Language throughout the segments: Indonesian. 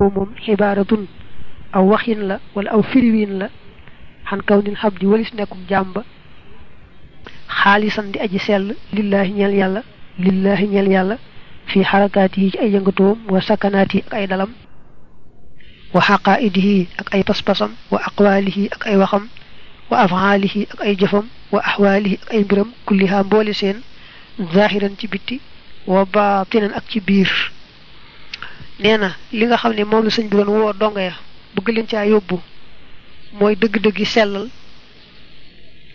ومم عبارة أو وحين لا ولا أو فروين لا حن كون الحبد وليس نكم جامبا خالصا دي أجي سيال لله نيال يالا لله نيال يالا في حركاته أي ينغتوم وسكناته أي دلم وحقائده أي بسبسم وأقواله أي وخم وأفعاله أي جفم وأحواله أي برم كلها بولسين ظاهرا تبتي وباطنا أكبير nee na li nga xam ne moom la sëñ bi doon woo donga ya bëgg leen caa yóbbu. Mooy dëgg-dëggi sellal.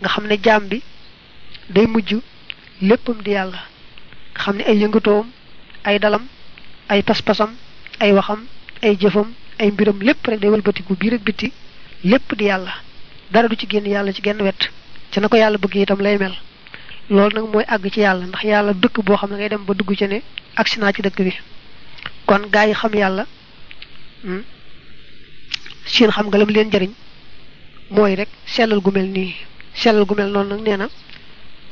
Nga xam ne jaam bi day mujj léppam di yàlla. Nga ay yëngatoom ay dalam ay pas-pasam ay waxam ay jëfam ay mbiram lépp rek day wëlbatiku biir ak bitti lépp di yàlla. Dara du ci génn yàlla ci genn wet. Ci na ko yàlla bëgg itam lay mel. Loolu nag mooy àgg ci yàlla. Ndax yàlla dëkk boo xam ne ngay dem ba dugg ci ne agsi naa ci dëkk bi kon gaa yi xam yàlla seen xam nga lam leen njëriñ mooy rek sellal gu mel nii. Sellal gu mel noonu nag nee na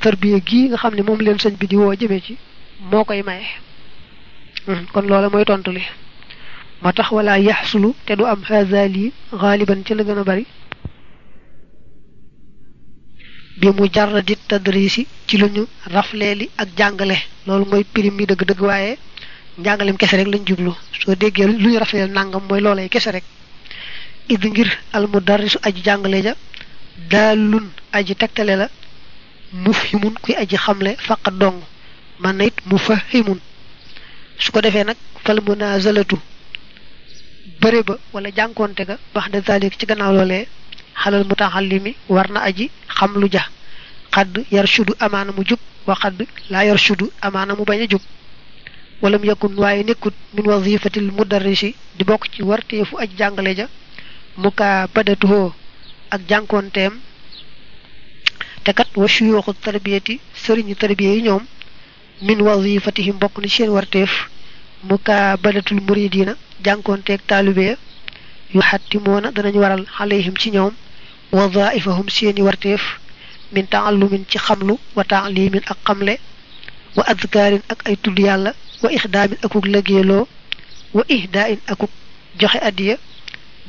tarbiya gii nga xam ne moom leen sëñ bi di woo jëmee ci moo koy maye. Kon loola mooy tontu li. Moo wala yaxsulu te du am xazali xaaliban ci la gën bari. Bi mu jarradi tadrisi ci lu ñu rafleeli ak jàngale. Loolu mooy pirim mi dëgg-dëgg njàngalem kese rek lañ jublu. Soo déggee lu ñu rafleel nangam mooy loolay kese rek. Id ngir al mudarrisu aji jàngale ja daalun aji tegtale la mufhimun kuy aji xamle faqa dong man na it mufahimun. Su ko defee nag fal munazalatu bëre ba wala jànkoonte ga wax de zalik ci gannaaw loolee xalal mutaxallimi war na aji xam lu ja. Xadd yar shudu amaana mu wa xadd laa yar shudu amaana mu bañ ولم يكن واي نيكوت من وظيفه المدرس دي بوك سي ورتي فو اج جانغلي جا مكا بدته اك جانكون تيم تكات وشيوخ التربيه سرين تربيه نيوم من وظيفتهم بوك ني سين ورتيف مكا بدت المريدين جانكون تيك طالبيه يحتمون دا نيو ورال عليهم سي نيوم وظائفهم سين ورتيف من تعلم سي خملو وتعليم اقملي ixdaamin akuk lëggeeloo wa ihdain akuk joxe addiya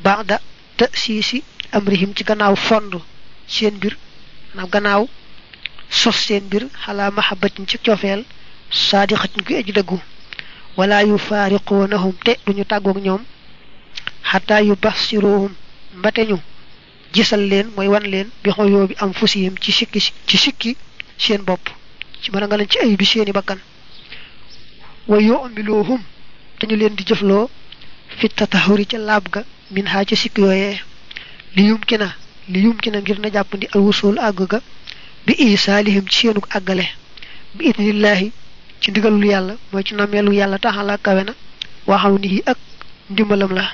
baada tasiisi amrihim ci gannaaw fond seen mbir maanaam gannaaw sos seen mbir xalaa mahabatin ci cofeel saadixatin kuy aji dëggu wala yu faariqoonahum te duñu tàggoog ñoom xataa yu basiruhum mbate ñu gisal leen mooy wan leen bi xoyoo bi am fusiyim ci sikki ci sikki seen bopp ci mën a nga leen ci ay bi seeni bakkan. Wa yumiluhum. Dañu leen di jëfloo fi tatahuri ca laab ga min haa ca sikk yooyee. Li yumki na li yumki na ngir na jàppandi al wusul àgg ga bi isaalihim ci àggale. Bi idnillahi ci ndigalul yàlla mooy ci nameelu yàlla taxala kawe na waxaw ni ak ndimbalam la.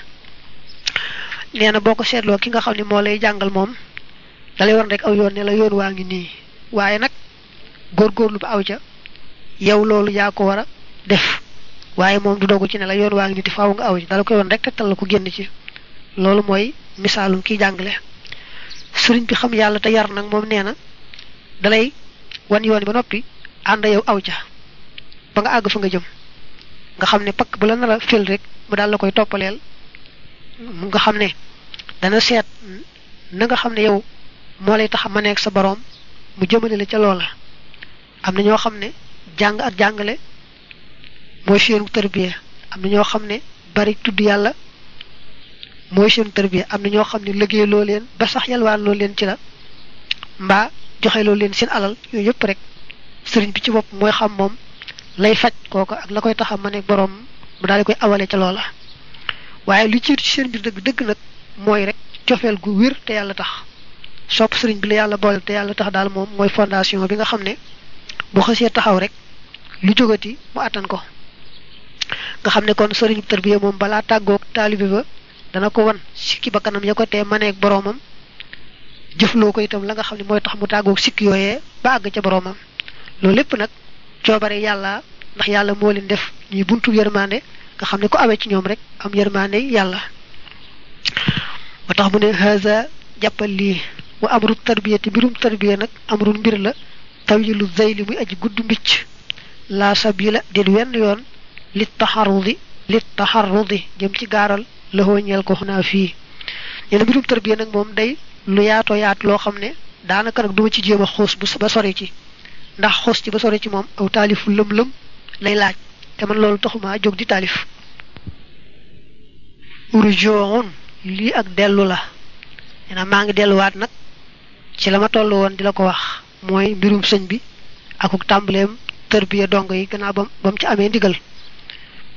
Nee na boo ko seetloo ki nga xam ne moo lay jàngal moom dalay war rek aw yoon ne la yoon waa ngi nii. Waaye nag góorgóorlu ba aw ca yow loolu yaa ko war a def. Waaye moom du dogu ci ne la yoon waa ngi nii te faaw nga aw ci dala koy woon rek la ko génn ci. Loolu mooy misaalum kiy jàngale. Sëriñ bi xam yàlla te yar nag moom nee na dalay wan yoon ba noppi ànd yow aw ca ba nga àgg fa nga jëm. Nga xam ne pakk bu la nar a fil rek mu daal la koy toppaleel. Mu nga xam dana seet na nga xam yow tax ma nekk sa boroom mu jëmale la ca loola am na ñoo xam ne jàng ak jàngale mooy seenu tërbiya. Am na ñoo xam ne bari tudd yàlla mooy seenu tërbiya. Am na ñoo xam ne liggéey loo leen ba sax yalwaan loo leen ci la mbaa joxe loo leen seen alal. Yooyu yëpp rek sëriñ bi ci bopp mooy xam moom lay faj kooku ak la koy tax a ma nekk boroom mu daal koy awale ca loola. Waaye li ci seen biir dëgg dëgg nag mooy rek cofeel gu wér te yàlla tax. Sopp sëriñ bi la yàlla boole te yàlla tax daal moom mooy fondation bi nga xam ne bu xësee taxaw rek lu jógati mu attan ko nga xam ne kon sëriñ tarbiya moom balaa tàggoog taalibe ba dana ko wan sikki ba kanam ya ko tee maneeg boroomam jëfloo ko itam la nga xam ne tax mu tàggoog sikki yooyee ba àgg ca boroomam loolu lépp nag yàlla ndax yàlla moo leen def ñuy buntu yërmande nga xam ko awee ci ñoom rek am yërmande yàlla moo tax mu ne haza jàppal lii wa amru tarbiyati mbirum tarbiya nag amrun mbir la tawilu zeyli muy aji gudd mbicc laa sabila déet wenn yoon li taxarudi li taxarrudi jëm ci gaaral lëxoo ñeel ko xunaa fii ñene mbirum tarbiya nag moom day lu yaatoo yaat loo xam ne daanaka duma ci jéem a xuus ba sori ci ndax xuus ci ba sori ci moom aw taalifu lëm-lëm lay laaj te man loolu taxuma jóg di taalif urjoon lii ak dellu la nena maa ngi delluwaat nag ci la ma toll woon ko wax mooy mbirum sëñ bi akuk tàmbaleem tërbiya dongo yi gannaaw bam ba mu ci amee ndigal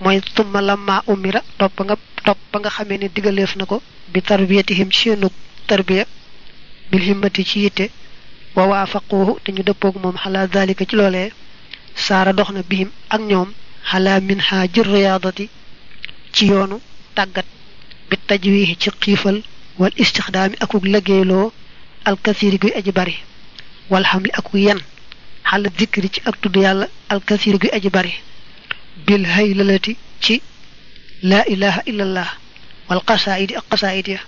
mooy summa lamma umira topp nga topp ba nga xamee ne digaleef na ko bi tarbiyatihim ci seenug tarbiya bil himmati ci yitte wa waafaquhu te ñu dëppoog moom xalaa dalika ci loolee saara dox na bihim ak ñoom xalaa min haajir riyaadati ci yoonu tàggat bi tajwihi ci xiifal wal istixdaami akuk liggéeyloo alkasiri guy aji bari والحمل أكويان حال الذكر تي أكتو ديال الكثير بي أجباري بالهيلة التي تي لا إله إلا الله. والقصائد القصائد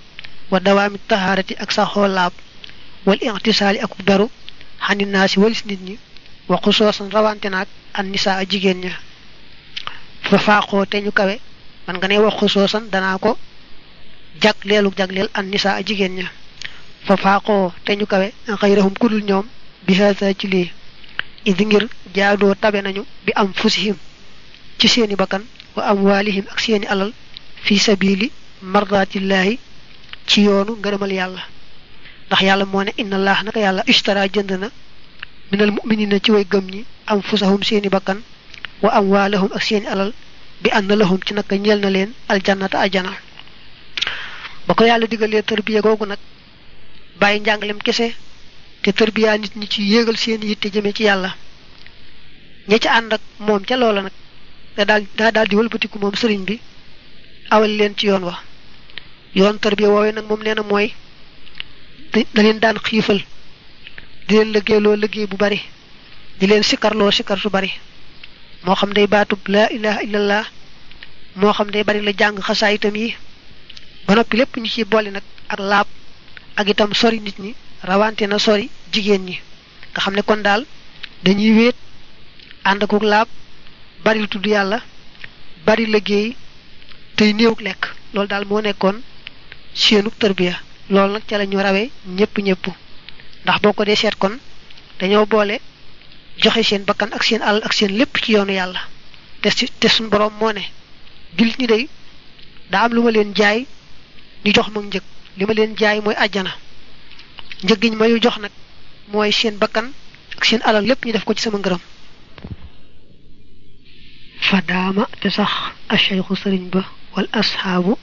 ودوام الطهارة أكسا خولاب والإغتسال أكبر عن الناس والسنين وخصوصا روانتناك النساء جيجين ففاقو تنو كوي من غني وخصوصا دناكو. جاك ليلو جاك ليل النساء جيجين fa faaxoo te ñu kawe xayrahum kudul ñoom bi haasa ci lii idi ngir jaadoo tabe nañu bi am fusihim ci seeni bakkan wa amwaalihim ak seeni alal fi sabili mardaatillaahi ci yoonu ngërëmal yàlla ndax yàlla moo ne inna allah naka yàlla ishtara jënd na minal muminina ci way gëm ñi am fusahum seeni bakkan wa amwaalahum ak seeni alal bi anna lahum ci naka ñeel na leen aljannata ajana ba ko yàlla digalee tërbiya googu nag bàyyi njàngalem kese te tërbiyaa nit ñi ci yéegal seen yitte jëme ci yàlla. ña ci ànd ak moom ca loola nag da daal daa daal di wëlbatiku moom sëriñ bi awal leen ci yoon wa. yoon tërbiya woowee nag moom nee na mooy da leen daan xiifal di leen liggéeyloo liggéey bu bari di leen sikarloo sikar su bari. moo xam day baatub laa ilaha illallah moo xam day bari la jàng xasaa itam yi ba noppi lépp ñu ci boole nag ak ak itam sori nit ñi rawante na sori jigéen ñi. Nga xam ne kon daal dañuy wéet ànd akuk laab bari tudd yàlla bari liggéey tey néewuk lekk. Loolu daal moo nekkoon seenuk tërbiya loolu nag ca la ñu rawee ñëpp ñëpp ndax boo ko dee seet kon dañoo boole joxe seen bakkan ak seen alal ak seen lépp ci yoonu yàlla. Te te suñ boroom moo ne jullit ñi day daa am lu ma leen jaay ñu jox li ma leen jaay mooy àjjana njëg gi ñu mayu jox nag mooy seen bakkan ak seen alal lépp ñu def ko ci sama ngërëm fa daama te sax acheikhu sëriñ ba wal asxaabu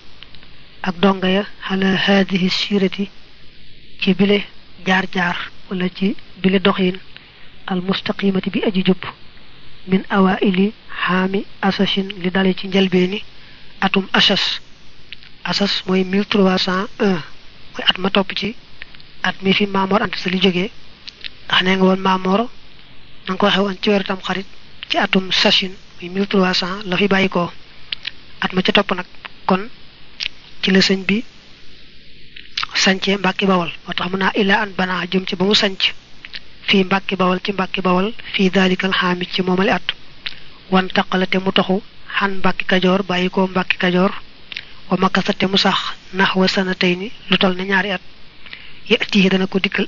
ak donga ya xala haadihi sirati ci bile jaar-jaar wala ci bile doxin al mustaqimati bi aji jub min awaili xaami asashin li dale ci njëlbeeni atum asas asas mooy 1301 mooy at ma topp ci at mi fi Maamoor Anta Sali jógee ndax nee nga woon Maamoor na nga ko waxee woon ci weeru tam xarit ci atum sashin muy 1300 la fi bàyyi ko at ma ca topp nag kon ci la sëñ bi sancee mbàkki bawal moo tax mun naa illa an bana jëm ci ba mu sanc fii mbàkki bawal ci mbàkki bawal fii daalikal xaamit ci moomale at wan taqalate mu toxu xan mbàkki kajoor bàyyi ko mbàkki kajoor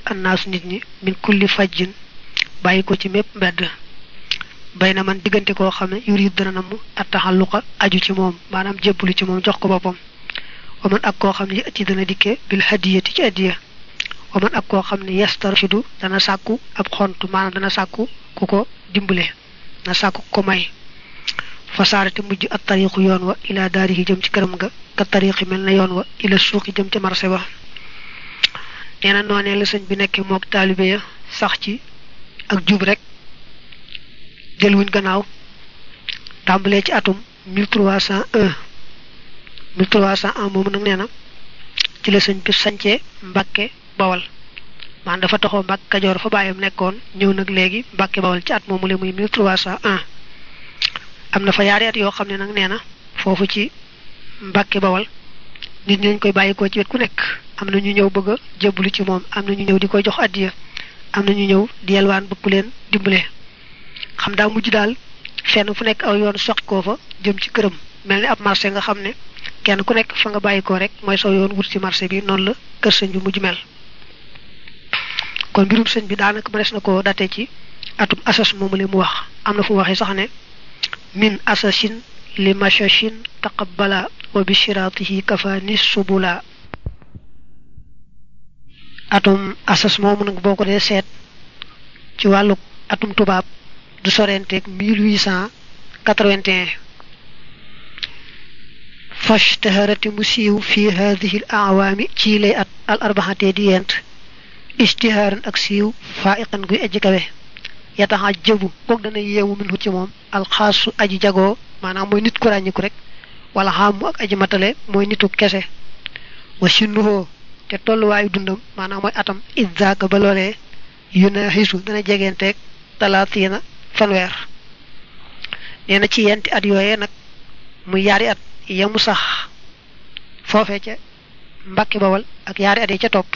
annaasu nit ñi min kulli fajjin bàyyi ko ci mépp mbedd bay na man diggante koo xam ne yurid dana namm attaxalluqa aju ci moom maanaam jébbalu ci moom jox ko boppam wa man ak koo xam ne yati dana dikke bil hadiyati ci addiya wa man ak koo xam ne yastarfidu dana sàkku ab xont maanaam dana sàkku ku ko dimbale dana sàkku ko may fasaarate mujj at tariixu yoon wa ila daarihi jëm ci këram nga ka tariixi mel na yoon wa ila suuqi jëm ci marché ba. Nee na noonee la sëñ bi nekk mook taalibe ya sax ci ak jub rek jëlwuñ gannaaw tàmbalee ci atum 1301 1301 moomu nag nee ci la sëñ bi sancee mbàkke bawal. Man dafa taxoo mbàkke kajoor fa bàyyam nekkoon ñëw nag léegi mbàkke bawal ci at moomu le muy 1301 am na fa yaari at yoo xam ne nag nee na ci mbàkke bawal nit dañ koy bàyyikoo ci wet ku nekk. Am na ñu ñëw bëgg ci moom. Am na ñu ñëw di koy jox addiya. Am na ñu ñëw di yelwaan bëgg ku leen dimbale. Xam daa mujj daal fenn fu nekk aw yoon soqi koo fa jëm ci këram. Mel ni ab marché nga xam ne kenn ku nekk fa nga bàyyi ko rek mooy saw yoon wut ci marché bi noonu la kër sëñ bi mujj mel. Kon mbirum sëñ bi daanaka mënees na ko ci atum asas moomu li mu wax. Am na fu waxee sax ne من أساس لمشاش تقبلا وبشراطه كفاني السبلا أتم أساس momu nak boko dé أتم ci دو atum tubab du sorenté 1881 فاشتهرت مسيو في هذه الأعوام تيلي الأربعة ديانت اشتهارا أكسيو فائقا قوي أجكبه yataxa jëbu kook dana yeewu min ci moom. Alxaasu aji jagoo maanaam mooy nit ku ràññiku rek wala ak aji matale mooy nitu kese. Wa sinnuhoo te tolluwaayu dundam maanaam mooy atam idzaaka ba loolee yu na xisu dana jegeenteeg talaatiina fanweer. Nee na ci yenti at yooyee nag muy yaari at yamu sax foofee ca bawal ak yaari at yi ca topp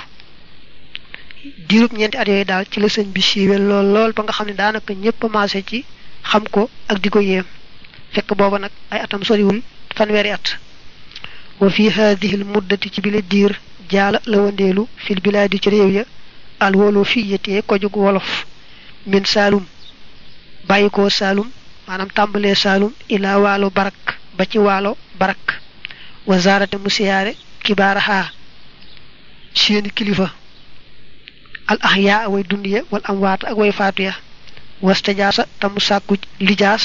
diirub ñeenti at yooyu daal ci la sëñ bi siiwee lool lool ba nga xam ne daanaka ñëpp maase ci xam ko ak di ko yéem fekk booba nag ay atam soriwul fanweeri at wa fi hadihi l muddati ci bile diir jaala la wandeelu fil bilaadi ci réew ya al wolo fiyatee ko jug wolof min saalum bàyyi ko saalum maanaam tàmbalee saalum ilaa waalo barak ba ci waalo barak wa zaarate mu siyaare kibaaraxaa seeni kilifa al ahyaa way dund ya wal amwaat ak way faatu ya wastajaasa tamu sàkku lijaas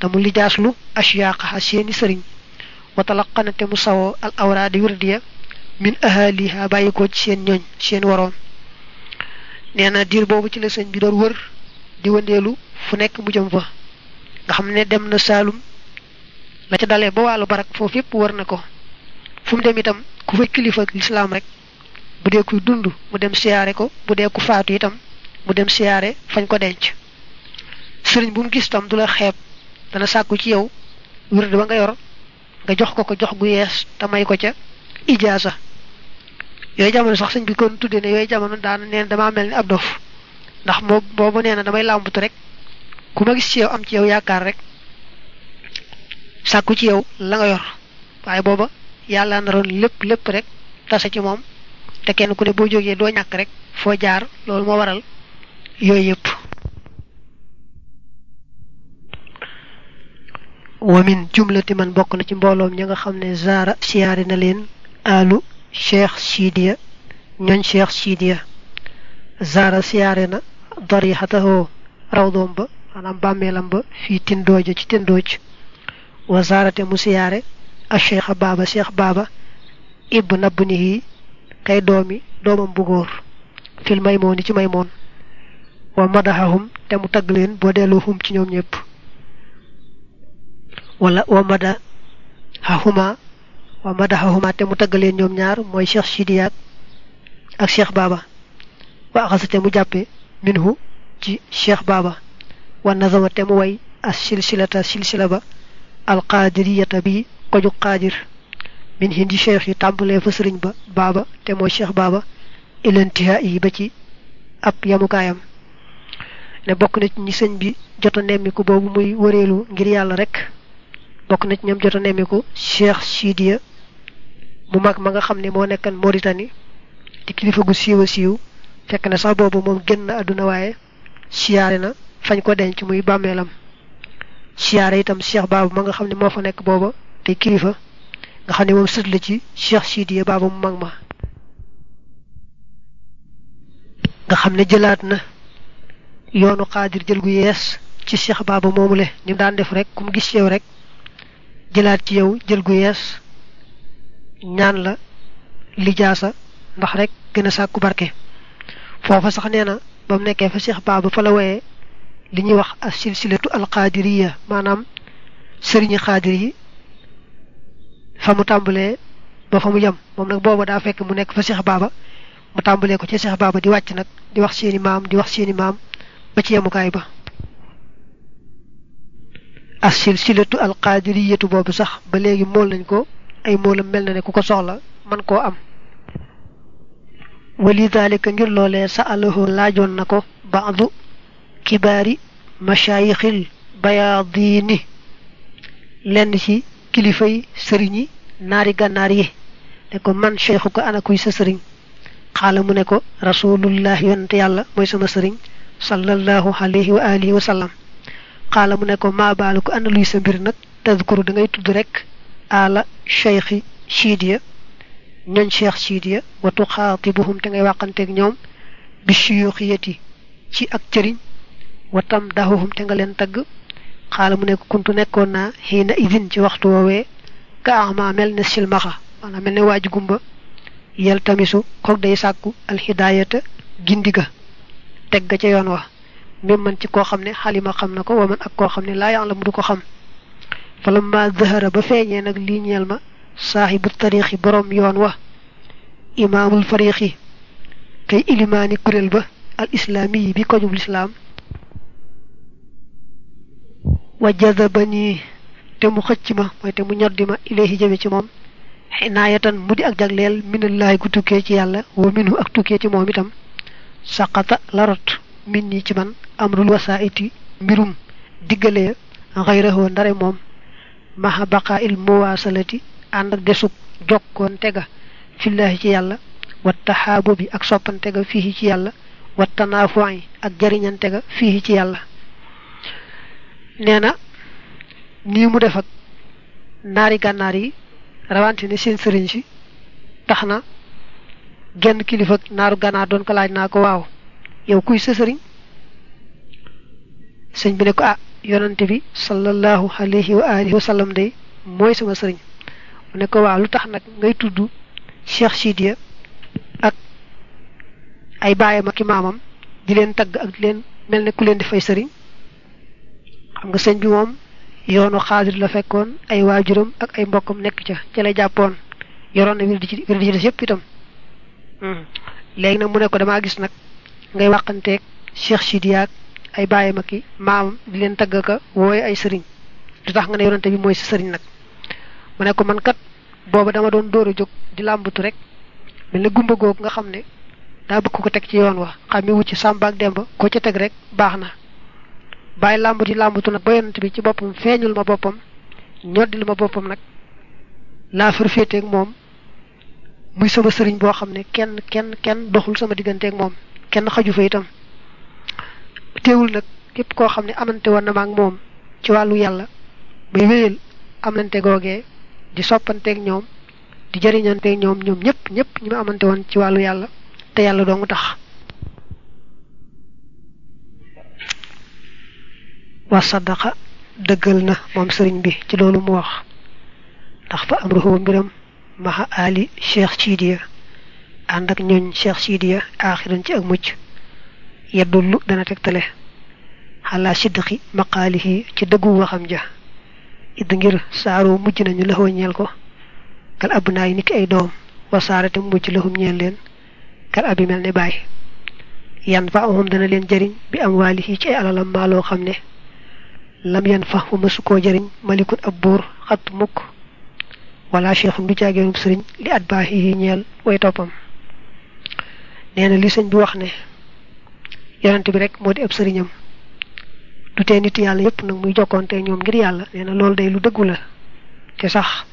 tamu lijaas lu ashyaqaha seeni sëriñ wa talaqana te mu sawoo al awraadi wirdiya min ahaliha bàyyi ko ci seen ñooñ seen waroon nee na diir boobu ci la sëñ bi doon wër di wëndeelu fu nekk mu jëm fa nga xam ne dem na saalum la ca dalee ba wàllu barak foofu yépp wër na ko fu mu dem itam ku fay kilifa lislaam rek bu dee kuy dund mu dem siyaare ko bu dee ku faatu itam mu dem siyaare fañ ko denc. Sëriñ bu mu gis tam du la xeeb dana sàkku ci yow wird ba nga yor nga jox ko ko jox gu yees te may ko ca ijaasa yooyu jamono sax sëñ bi kon ne jamono daana neen damaa mel ab dof ndax moo boobu nee na damay làmbatu rek ku ma gis ci yow am ci yow yaakaar rek sàkku ci yow la nga yor. Waaye booba yàlla lépp lépp rek tase ci moom te kenn ku ne boo jógee doo ñàkk rek foo jaar loolu moo waral yooyu yëpp wa min jumlati man bokk na ci mbooloom ña nga xam ne zaara siyaare na leen alu cheikh sidiya ñooñ cheikh sidiya zaara siyaare na darixatahoo rawdoom ba maanaam bàmmeelam ba fii tindooja ci tindooj wa zaarate mu siyaare a cheikh baaba cheikh baaba ibn abnihi kay doomi doomam bu góor fil maymooni ci maymoon wa madaxahum te mu tagg leen boo delloo hum ci ñoom ñëpp wala wa madaxahuma wa madaxahuma te mu tagg leen ñoom ñaar mooy cheikh sidiyaak ak cheikh baaba wa axasate mu jàppe minhu ci cheikh baaba wa nazama te mu way as silsilata silsila ba alqaadiriyata bi koju qaadir min hindi cheikh yi tàmbalee fa sëriñ ba baaba te mooy cheikh baaba ilantiha yi ba ci ab yamukaayam. Ne bokk na ci ñi sëñ bi jota nemmiku boobu muy wëreelu ngir yàlla rek bokk na ci ñoom jota nemmiku cheikh sidiya mu mag ma nga xam ne moo nekkan Mauritanie di kilifa gu siiw a siiw fekk na sax boobu moom génn àdduna waaye siyaare na fañ ko denc muy bàmmeelam. Siyaare itam cheikh baaba ma nga xam ne moo fa nekk booba te kilifa nga xam ne moom sët la ci cheikh sidiya baaba mu mag ma. Nga xam ne jëlaat na yoonu xaadir jël gu yees ci cheikh baaba moomule ni mu daan def rek ku mu gis yow rek jëlaat ci yow jël gu yees ñaan la lijaasa ndax rek gën a sàkku barke. Foofa sax nee na ba fa cheikh baaba fa la woyee li ñuy wax as silsilatu xaadir yi fa mu tàmbalee ba fa mu yem moom nag daa fekk mu nekk fa cheikh baaba mu tàmbalee ko ci cheikh baaba di wàcc nag di wax seeni maam di wax seeni maam ba ci yemukaay ba as silsilatu alqaadiriyatu boobu sax ba léegi mool nañ ko ay moolam mel na ne ku ko soxla man koo am wali dalika ngir loolee sa alahu laajoon na ko baadu kibaari mashayixil bayaadini lenn ci kilifay sëriñ yi naari gànnaar yi ne ko man cheikhu ana kuy sa sëriñ xaala mu ne ko rasulullah yonante yàlla mooy sama sëriñ sallallahu alayhi wa alihi wa sallam xaala mu ne ko maa baalu ko ana luy sa mbir nag tadkuru da ngay tudd rek ala cheikhi chiidiya ñooñ cheikh chiidiya wa tuxaatibuhum te ngay wàqanteeg ñoom bi shuyuxiyati ci ak cëriñ wa tam te nga leen tagg قال من كنت نكون هنا إذن في وقت ووي كأعمى مل نسل مغا أنا من نواج غمبا يلتمسو كوك دي ساكو الهداية جندقة تقجة يونوا ممن تي كو خمني حالي ما خمناكو ومن أكو خمني لا يعلم دو كو خم فلما ظهر بفيني نغليني الما صاحب الطريق برم يونوا إمام الفريق كي إلماني كرلبة الإسلامي بكو جب الإسلام wa jazabani te mu xëcc ma mooy te mu ñoddi ma ilayhi jëme ci moom xinaayatan mu di ak jagleel minallahi gu tukkee ci yàlla wa minhu ak tukkee ci moom itam saqata larot min ñi ci man amrul wasaiti mbirum diggale xayrahu ndare moom maha baqa il muwasalati ànd ak desug jokkoon tega fillahi ci yàlla wa taxaabu bi ak soppante ga fii ci yàlla wa tanaafu'i ak jariñante ga fii ci yàlla nee na nii mu def ak naari gànnaar yi rawante ne seen sëriñ si tax na genn kilifa ak naaru gànnaar doon ko laaj naa ko waaw yow kuy sa sëriñ? Sëñ bi ne ko ah yonante bi sallallahu alayhi wa alihi wa sallam day mooy sama sëriñ. Mu ne ko waaw lu tax nag ngay tudd Cheikh Sidiya ak ay baayam ak i maamam di leen tagg ak di leen mel ne ku leen di fay sëriñ xam nga sëñ bi moom yoonu xaadir la fekkoon ay waajuram ak ay mbokkam nekk ca ca la jàppoon yoroon na wir di ci wir di ci yëpp itam. Léegi nag mu ne ko damaa gis nag ngay wàqanteeg Cheikh Sidiya ak ay di leen ka wooye ay sëriñ. Du tax nga ne yonante bi mooy sa sëriñ nag? Mu ne ko man kat booba dama doon dóor a jóg di làmbatu rek mel ne gumba googu nga xam ne daa bëgg ko teg ci yoon wa xam Samba ak Demba ko ca teg rek baax na bàyyi làmbatu làmbatu nag ba yonante bi ci boppam feeñul ma boppam ñoddil ma boppam nag laa far féeteeg moom muy sama sëriñ boo xam ne kenn kenn kenn doxul sama digganteeg moom kenn xaju fa itam. Teewul nag képp koo xam ne amante woon na ma ak moom ci wàllu yàlla may wéyal amante googee di soppanteeg ñoom di jëriñanteeg ñoom ñoom ñëpp ñëpp ñi ma amante woon ci wàllu te yàlla doo tax wa sadaqa dëggal na moom sëriñ bi ci loolu mu wax. Ndax fa am ruxoo mbiram maxa ali cheikh sidiya ànd ak ñooñ cheikh sidiya aaxiran ci ak mucc. Yeddullu dana tegtale. Xalaa sidqi maqaalihi ci dëggu waxam ja. Id ngir saaroo mujj nañu laxoo ñeel ko. Kal abnaay niki ay doom wasaarate mujj lahum ñeel leen. Kal abi mel ne baay. Yan fa dana leen jëriñ bi am waalihi ci alalam maaloo xam ne lam yan fa fu mësu koo jëriñ malikun ab buur xat mukk. Wala cheikhum du caageenub sëriñ li at baaxihi ñeel way toppam. Nee na li sëñ bi wax ne yonante bi rek moo di ab sëriñam. Du tee nit yàlla yépp nag muy jokkoonte ñoom ngir yàlla. Nee na loolu day lu dëggu la. Te sax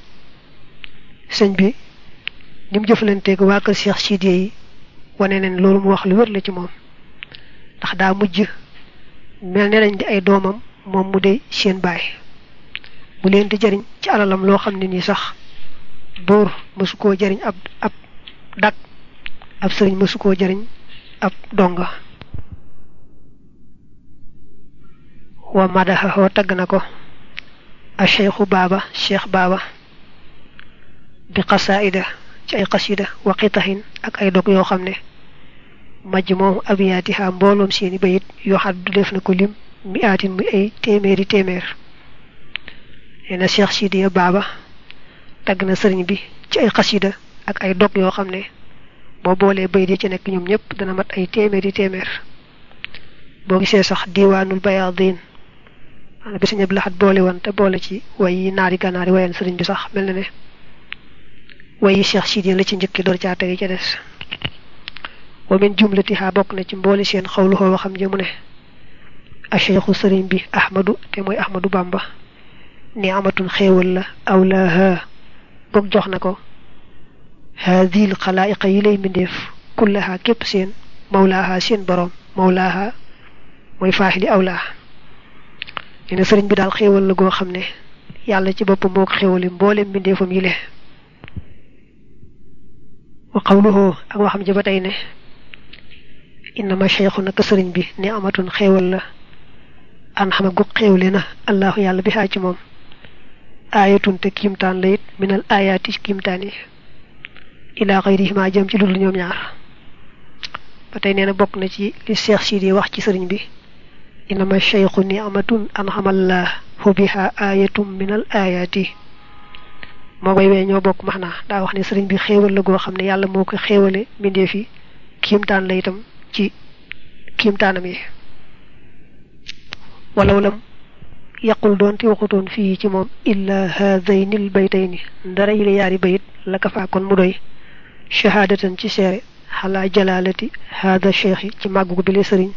sëñ bi ni mu jëfalanteeg waa kër Cheikh Sidiya yi wane neen loolu mu wax lu wér la ci moom. Ndax daa mujj mel ne dañ di ay doomam moom mu dey seen baay. mu leen di jëriñ ci alalam loo xam ne nii sax buur mësu koo jëriñ ab ab dak ab sëriñ mësu koo jëriñ ab donga. wa madaxaxoo tagg na ko a cheikhu baaba cheikh baaba bi xasaida ci ay xasida wa xitaxin ak ay dog yoo xam ne majj moom abiyaatiha mbooloom seeni bayit yoo xam du def na lim مئات مئة تيمير تيمير. أنا شيخ سيدي بابا تاغنا سرني بي تي أي قصيدة أك أي دوك يو خامني. بو بوله بيدي تي نك نيوم نيب دانا مات أي تيمير تيمير. بو غيسه صح ديوان البياضين أنا بيسني بلا حد بولي وان تا بولي تي وي ناري غناري وين سرني بي صح ملني وي شيخ سيدي لا تي نجيكي دور تي تاغي تي ومن جملتها بوكنا تي مبولي سين خولو هو خامني مو ashaykhu serigne bi ahmadu te moy ahmadu bamba ni amatun xewal la awlaha bok jox nako hadhihi al khalaiqa yilay mindef kullaha kep sen mawlaha sen borom mawlaha moy fahidi awlaha ina serigne bi dal xewal la go xamne yalla ci bop moko xewali mbolem mindefam yile wa qawluhu ak waxam ji batay ne inna ma shaykhuna kasariñ bi ni amatun xewal la an xama gu xéewle na allahu yàlla bi xaa ci moom aayatun te kiimtaan la it minal aayaati ci kiimtaan yi ilaa xayrihima jëm ci ludul ñoom ñaar ba tey nee na bokk na ci li Cheikh Sidi wax ci sëriñ bi innama cheikhu ni amatun an xamallah fu biha aayatum minal aayaati moo koy wee ñoo bokk max naa daa wax ne sëriñ bi xéewal la goo xam ne yàlla moo ko xéewale mbindee fi kiimtaan la itam ci kiimtaanam yi ولو لم يقل دون توقتون في جمون إلا هذين البيتين در إلي ياري بيت لكفا كون مدوي شهادة تشيري حلا جلالتي هذا الشيخ كما قبل سرين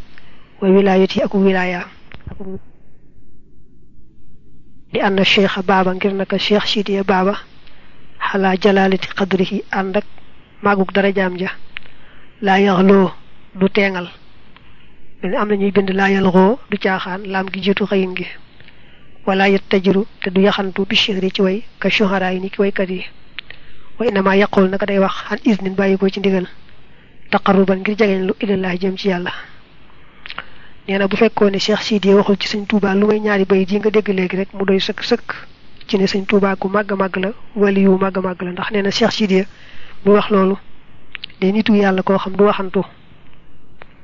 وولايتي أكو ولاية لأن الشيخ بابا كرنك الشيخ شيدي بابا حلا جلالتي قدره عندك ما قبل درجام جا لا يغلو نتينغل mel ni am na ñuy bind laa yalxoo du caaxaan laam gi jiitu xëyin gi. Wala yet tajiru te du yaxantu bi chihri ci way ka shuhara yi ni ki waykat yi. Wa yaqul naka day wax an isnin bàyyi ko ci ndigal. Taqarruban ngir lu ilallaah jëm ci yàlla. Nee na bu fekkoon ne Cheikh Sidi waxul ci sëñ Touba lu may ñaari bayit yi nga dégg léegi rek mu doy sëkk sëkk ci ne sëñ Touba ku màgg màgg la wali yu màgg màgg la ndax nee na Cheikh Sidi mu wax loolu day nitu yàlla koo xam du waxantu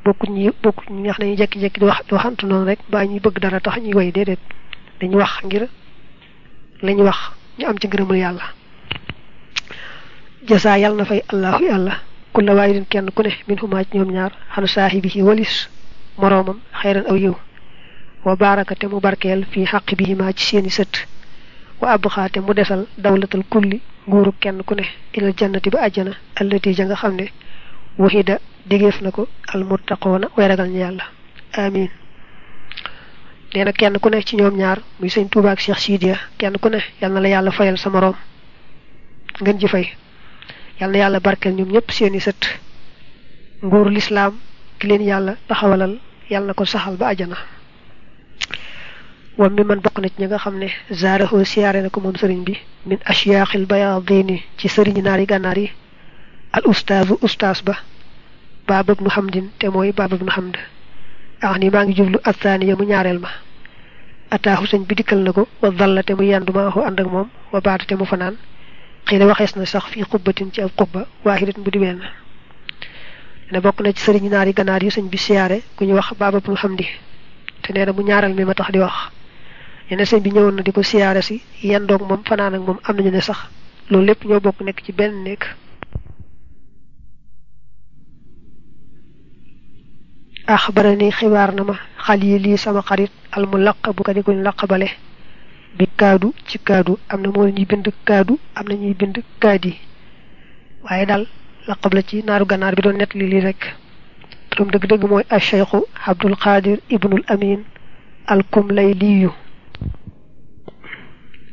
bokku ñi bokku ñi nga xam ne ñu jekki-jekki di wax di waxantu noonu rek mbaa ñuy bëgg dara tax ñuy way déedéet. Dañu wax ngir lañu wax ñu am ci ngërëmul yàlla. Jasa yàlla na fay allahu yàlla. Kulla waahidin kenn ku ne min xumaa ci ñoom ñaar walis aw wa baraka te mu barkeel fii xaq bihima ci seeni wa abxaa te mu desal dawlatal kulli nguuru kenn ku ne ilal jannati ba àjjana allati ja nga xam ne waxida digéef na ko almuttaqoona way ragal ñu yàlla amin nee na kenn ku ne ci ñoom ñaar muy sëñ Tuuba ak Cheikh Sidiya kenn ku ne yal na la yàlla fayal sa moroom ngeen ji fay yal yàlla barkeel ñoom ñëpp seeni sët nguuru lislaam ki leen yàlla taxawalal na ko saxal ba àjjana wam mi man bokk na ci ñi nga xam ne zaaraho siyaare na sëriñ bi min ashyaaxil bayaadini ci sëriñi naari gànnaar yi al ustaazu ustaas ba bab ibn hamdin te moy bab ibn hamd axni ma ngi jublu athaniya mu ñaarel ma ataahu señ bi dikal nako wa dhallate mu yanduma ho and ak mom wa batate mu fanan xina waxes na sax fi qubbatin ci ab qubba wahidatin bu diben na bok na ci serigne naari ganar yu señ bi siaré ku ñu wax bab ibn hamdi te neena mu ñaaral mi ma tax di wax ñene señ bi ñëwoon na diko siaré si yandok mom fanan ak mom am nañu ne sax loolu lépp ñoo bokk nekk ci benn nekk axbarani xibaar na ma xal yi lii sama xarit al mu laq bu ko di kuñ laqabale bi kaadu ci kaadu am na moo ñuy bind kaadu am na ñuy bind kaadi waaye daal laqab la ci naaru ganaar bi doon nett li lii rek turam dëgg-dëgg mooy acheikhu abdul qadir ibnul amin al kumlay liyu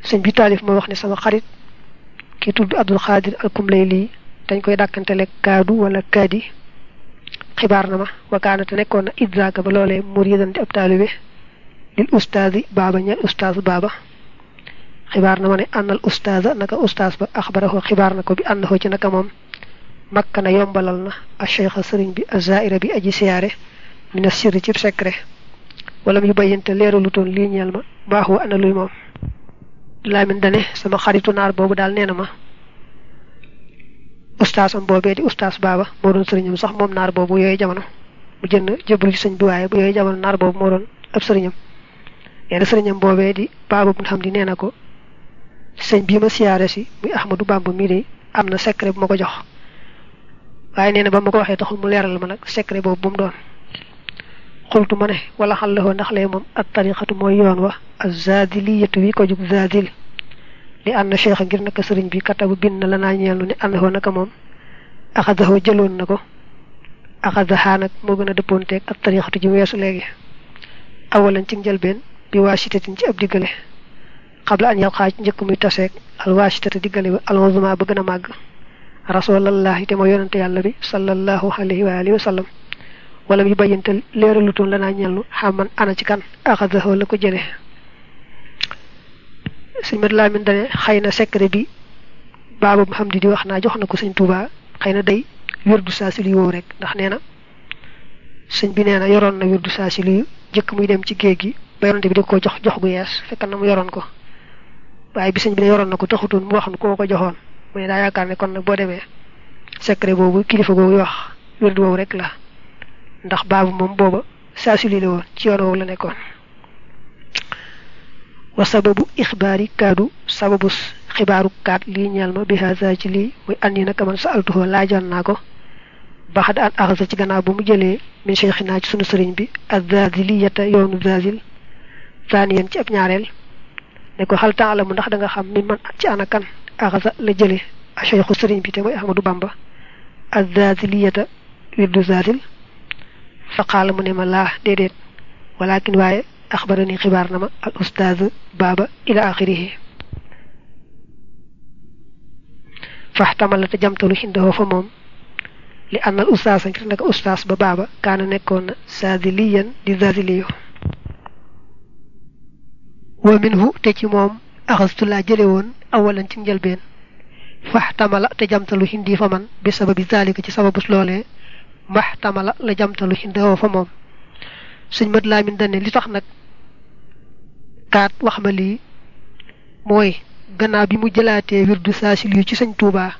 sëñ bi taalif moo wax ne sama xarit ki tudd abdul qadir al kumlay lii dañ koy dàkkantele kaadu wala kaadi xibaar na ma wakaana te nekkoon na idraaka ba loolee muridan di ab taalibe lil ustaasi baaba ñeel ustaas baaba xibaar na ma ne ànnal ustaasa naka ustaas ba axbarahu xibaar na ko bi àndaxoo ci naka moom makka na yombalal na a cheikha sëriñ bi azaira bi aji siyaare mina sirri ci secret wala mu bayyante leeralu lii ñeel ma baax wa ana luy moom laamin dane sama xaritu naar boobu daal nee na ma ustaasam boobee di ustaas baaba moo doon sëriñam sax moom naar boobu yooyu jamono mu jënd jëbbalu ci sëñ bi waaye bu yooyu jamono naar boobu moo doon ab sëriñam nee na sëriñam boobee di baaba bu xam di nee na ko sëñ bii ma siyaare si muy Ahmadou Bamba mii de am na secret bu ma ko jox waaye nee na ba ma ko waxee taxul mu leeral ma nag secret boobu bu mu doon xultu ma ne wala xal la ndax lee moom at tariqatu mooy yoon wa azadiliyatu wi ko jug zadil li ànd cheikh ngir naka sëriñ bi katabu bind na la naa ñeelu ne ànd naka moom. axadaxoo jëloon na ko. axadaxaa nag moo gën a dëppoonteeg ak tariixatu ji léegi. awalan ci njëlbeen bi waa sitatin ci ab diggale. qabla an yalqaa ci njëkk muy taseeg alwaasitata diggale ba alwazuma ba gën a màgg. rasulallahi te mooy yonante yàlla bi sallallahu alayhi wa alihi wa sallam. wala mu bayyante leeralutoon la ñellu xaman ana ci kan. ko jële sëñ mat laamin dane xëy na secret bi mu xam di di wax naa jox na ko sëñ Tuuba xëy na day wirdu saasili woow rek ndax nee na sëñ bi nee na yoroon na wirdu saasili jëkk muy dem ci géej gi ba yonante bi di ko jox jox gu yees fekk na mu yoroon ko. Waaye bi sëñ bi ne yoroon na ko taxutoon mu wax koo ko joxoon mu ne daa yaakaar ne kon boo demee secret boobu kilifa googu wax wirdu woowu rek la ndax baabu moom booba saasili la woon ci yoon la nekkoon wa sababu ixbaari kaadu sababu xibaaru kaat lii ñeel ma bi haza ci lii muy andi naka man sa altuhoo laajoon naa ko baxad an axasa ci gannaaw bu mu jëlee min cheikhina ci sunu sëriñ bi azaziliyata yoonu zazil zaniyen ci ab ñaareel ne ko xal temps la mu ndax da nga xam mi man ci ana kan axasa la jële a cheikhu sëriñ bi te mooy ahmadou bamba azaziliyata wirdu zazil fa qaala mu ne ma laa déedéet walakin waaye أخبرني خبارنا الأستاذ بابا إلى آخره. فاحتملت جمتل عنده فموم لأن الأستاذ كان أستاذ بابا كان نكون ساذليا لذاذلي ومنه تجموم أخذت لا جليون أولا تنجل بين فاحتمل تجمتل هندي فمن بسبب ذلك تسبب سلولي ما احتمل لجمتل هندي فموم. سنمد لا من دني لتخنك. Kaat wax ma lii mooy gannaaw bi mu jëlaatee wirdu saasil yu ci sëñ Tuubaa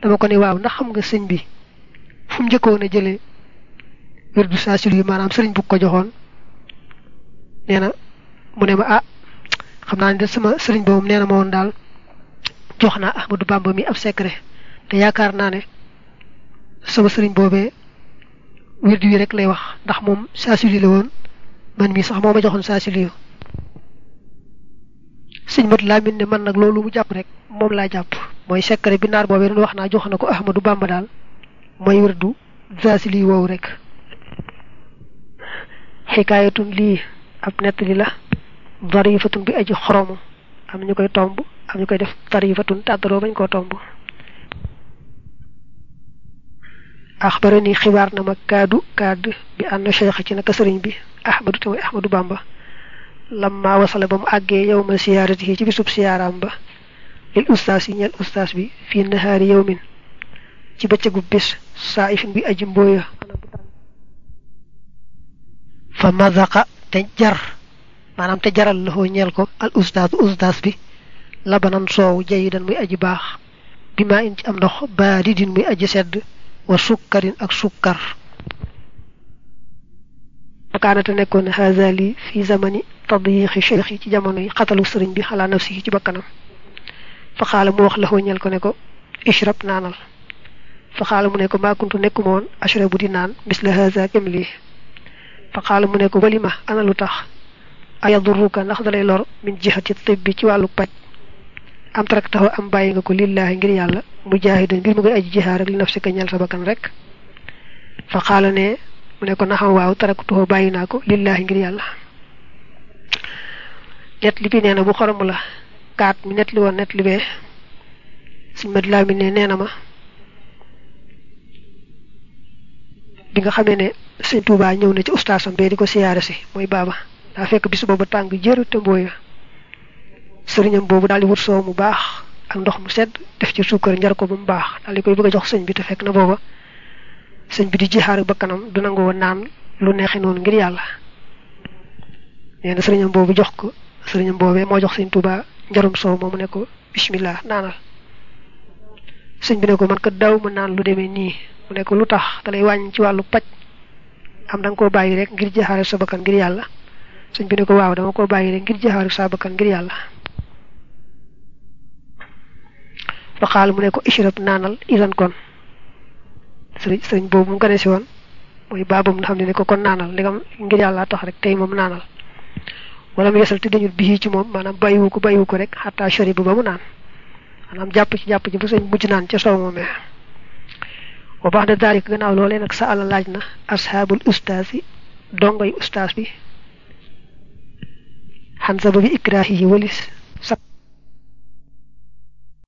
dama ko ne waaw ndax xam nga sëñ bi fu mu njëkkoon a jëlee wirdu saasil yu maanaam sëriñ bu ko joxoon. Nee na mu ne ma ah xam naa ne de sama sëriñ boobu nee na ma woon daal jox naa Ahmadou Bamba mi ab secret te naa ne sama sëriñ boobee wirdu yi rek lay wax ndax moom saasil yu la woon man mii sax moo ma joxoon saasil yu sëñ mat laamin ne man nag loolu mu jàpp rek moom laa jàpp. Mooy secret bi boobee doon wax naa jox na ko ahmadu bamba daal. Mooy wirdu zaasili woowu rek. Xikaayatun lii ab nettali la. Darifatun bi aji xoromu am ñu koy tomb am ñu koy def darifatun tàddaroo bañ koo tomb. Axbarani xibaar na ma kaadu kaad bi ànd cheikh ci naka sëriñ bi ahmadu mooy ahmadu bamba lamma wasala ba mu àggee yow ma siyaarati ci bisub siyaaraam ba. Lil ustaas ustaas bi fii nahaari yawmin ci bëccëgu bis saa ifin bi aji mbooya. Fa mazaqa te jar maanaam te jaral loxoo ñeel ko al bi labanan soow jayidan muy aji baax bi maa in ci am ndox baadidin muy aji sedd wa sukkarin ak sukkar. Kaanate nekkoon haazali fi zamani tadyiixi cheikh ci jamono yi xatalu sëriñ bi xalaa nafsi ci bakkanam fa xaala mu wax la ñel ko ne ko ishrab naanal fa xaala mu ne ko maa kuntu nekkuma woon ashrabu di naan misla haza kem lii fa xaala mu ne ko walima ana lu tax ayadurruka ndax dalay lor min jihati tibbi ci wàllu paj am taraktahu am bàyyi nga ko lillaahi ngir yàlla mujaahidan ngir mu ngay aji jihaar ak li nafsi ka ñel sa bakkan rek fa xaala ne mu ne ko naxam waaw taraktuhu bàyyi naa ko lillaahi ngir yàlla net li bi nee na bu xoromu la. Kaat mi net li woon net li bee suñ mat laa mi ne nee na ma. Bi nga xamee ne sëñ Tuubaa ñëw na ci ustaasam bee di ko siyaare si mooy baaba. Daa fekk bis boobu tàng jër te boobu daal di wut soow mu baax ak ndox mu sedd def ci suukar njar ko ba mu baax. Daal di koy bëgg jox sëñ bi te fekk na booba sëñ bi di jixaar ak bakkanam du nangoo naan lu neexi noonu ngir yàlla. Nee na sëriñam boobu jox ko sëriñam boobee moo jox sëñ Tuubaa njarum soow moomu ne ko bismillah naanal. Sëñ bi ne ko man ko daw ma naan lu demee nii. Mu ne ko lu tax? Dalay wàññi ci wàllu paj. Am da nga koo rek ngir jaxaare sa bakkan ngir yàlla. Sëñ bi ne ko waaw dama koo bàyyi rek ngir jaxaare sa bakkan ngir mu ne ko ishrab naanal idan kon. Sëriñ sëriñ boobu mu gane si woon mooy baabam nga ko kon naanal ndegam ngir yàlla tax rek tey moom naanal wala mu yesal te dañu bii ci moom maanaam bàyyiwu ko bàyyiwu ko rek xataa shari bu ba mu naan. Maanaam jàpp ci jàpp ci bu sëñ mujj naan ca soow moomee. Wa gannaaw loolee nag sa àlla laaj na asxaabul ustaas yi dongoy ustaas bi xan sababi ikrahihi walis